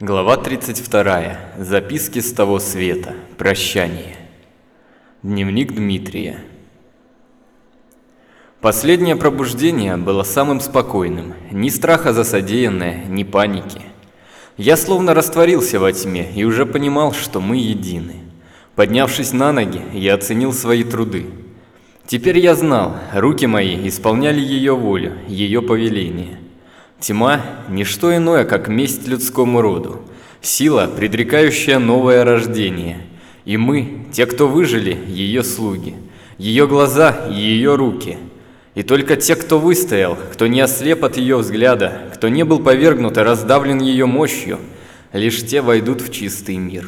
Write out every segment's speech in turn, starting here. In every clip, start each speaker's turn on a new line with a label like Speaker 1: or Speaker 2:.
Speaker 1: Глава 32. Записки с того света. Прощание. Дневник Дмитрия. Последнее пробуждение было самым спокойным. Ни страха за содеянное, ни паники. Я словно растворился во тьме и уже понимал, что мы едины. Поднявшись на ноги, я оценил свои труды. Теперь я знал, руки мои исполняли ее волю, ее повеление. Тьма – ничто иное, как месть людскому роду, сила, предрекающая новое рождение. И мы, те, кто выжили, ее слуги, ее глаза и ее руки. И только те, кто выстоял, кто не ослеп от ее взгляда, кто не был повергнут и раздавлен ее мощью, лишь те войдут в чистый мир.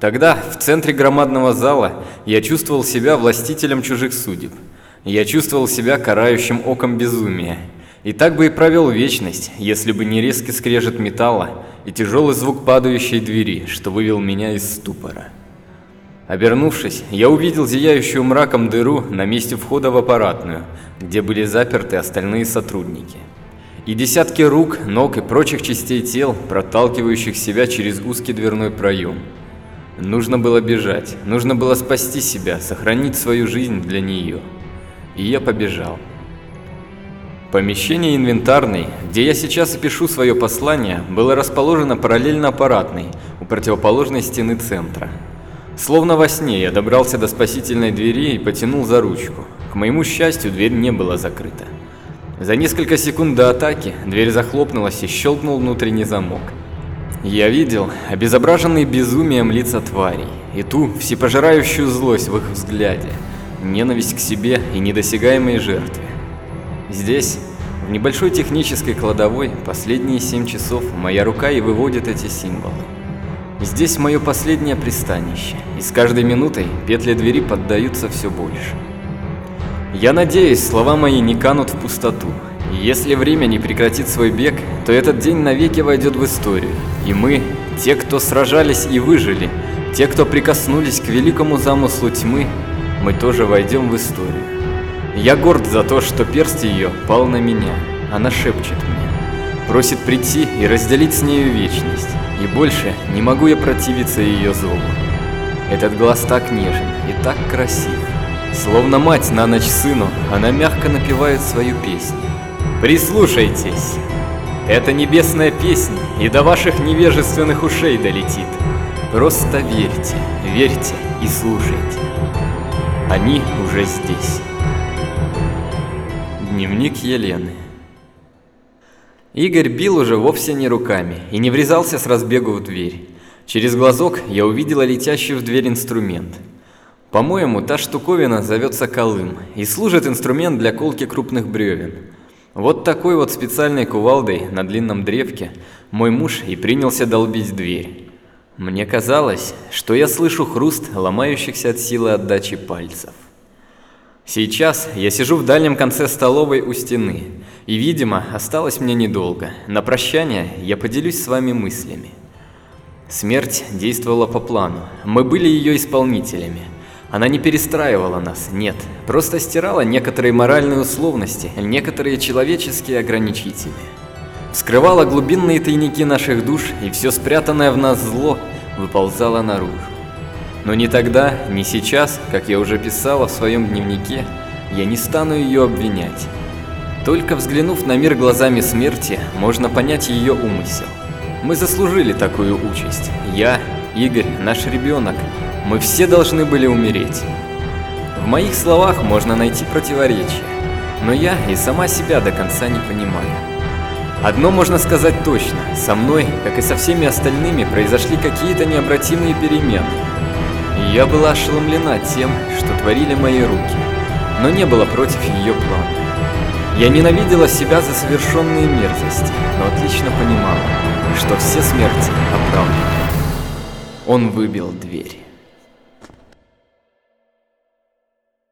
Speaker 1: Тогда, в центре громадного зала, я чувствовал себя властителем чужих судеб. Я чувствовал себя карающим оком безумия – и так бы и провел вечность, если бы не резкий скрежет металла и тяжелый звук падающей двери, что вывел меня из ступора. Обернувшись, я увидел зияющую мраком дыру на месте входа в аппаратную, где были заперты остальные сотрудники. И десятки рук, ног и прочих частей тел, проталкивающих себя через узкий дверной проем. Нужно было бежать, нужно было спасти себя, сохранить свою жизнь для нее. И я побежал. Помещение инвентарной, где я сейчас и пишу свое послание, было расположено параллельно аппаратной, у противоположной стены центра. Словно во сне я добрался до спасительной двери и потянул за ручку. К моему счастью, дверь не была закрыта. За несколько секунд до атаки дверь захлопнулась и щелкнул внутренний замок. Я видел обезображенные безумием лица тварей и ту всепожирающую злость в их взгляде, ненависть к себе и недосягаемой жертве. Здесь, в небольшой технической кладовой, последние семь часов моя рука и выводит эти символы. Здесь мое последнее пристанище, и с каждой минутой петли двери поддаются все больше. Я надеюсь, слова мои не канут в пустоту. И если время не прекратит свой бег, то этот день навеки войдет в историю. И мы, те, кто сражались и выжили, те, кто прикоснулись к великому замыслу тьмы, мы тоже войдем в историю. Я горд за то, что перст ее пал на меня. Она шепчет мне. Просит прийти и разделить с нею вечность. И больше не могу я противиться ее зову. Этот глаз так нежен и так красив. Словно мать на ночь сыну, она мягко напевает свою песню. Прислушайтесь! Это небесная песня и до ваших невежественных ушей долетит. Просто верьте, верьте и слушайте. Они уже здесь. Дневник Елены Игорь бил уже вовсе не руками и не врезался с разбегу в дверь. Через глазок я увидела летящий в дверь инструмент. По-моему, та штуковина зовется колым и служит инструмент для колки крупных бревен. Вот такой вот специальной кувалдой на длинном древке мой муж и принялся долбить дверь. Мне казалось, что я слышу хруст ломающихся от силы отдачи пальцев. Сейчас я сижу в дальнем конце столовой у стены, и, видимо, осталось мне недолго. На прощание я поделюсь с вами мыслями. Смерть действовала по плану. Мы были ее исполнителями. Она не перестраивала нас, нет, просто стирала некоторые моральные условности, некоторые человеческие ограничители. Скрывала глубинные тайники наших душ, и все спрятанное в нас зло выползало наружу. Но ни тогда, ни сейчас, как я уже писала в своем дневнике, я не стану ее обвинять. Только взглянув на мир глазами смерти, можно понять ее умысел. Мы заслужили такую участь. Я, Игорь, наш ребенок. Мы все должны были умереть. В моих словах можно найти противоречие, но я и сама себя до конца не понимаю. Одно можно сказать точно, со мной, как и со всеми остальными, произошли какие-то необратимые перемены. Я была ошеломлена тем, что творили мои руки, но не была против ее плана. Я ненавидела себя за совершенные мерзости, но отлично понимала, что все смерти оправданы. Он выбил дверь.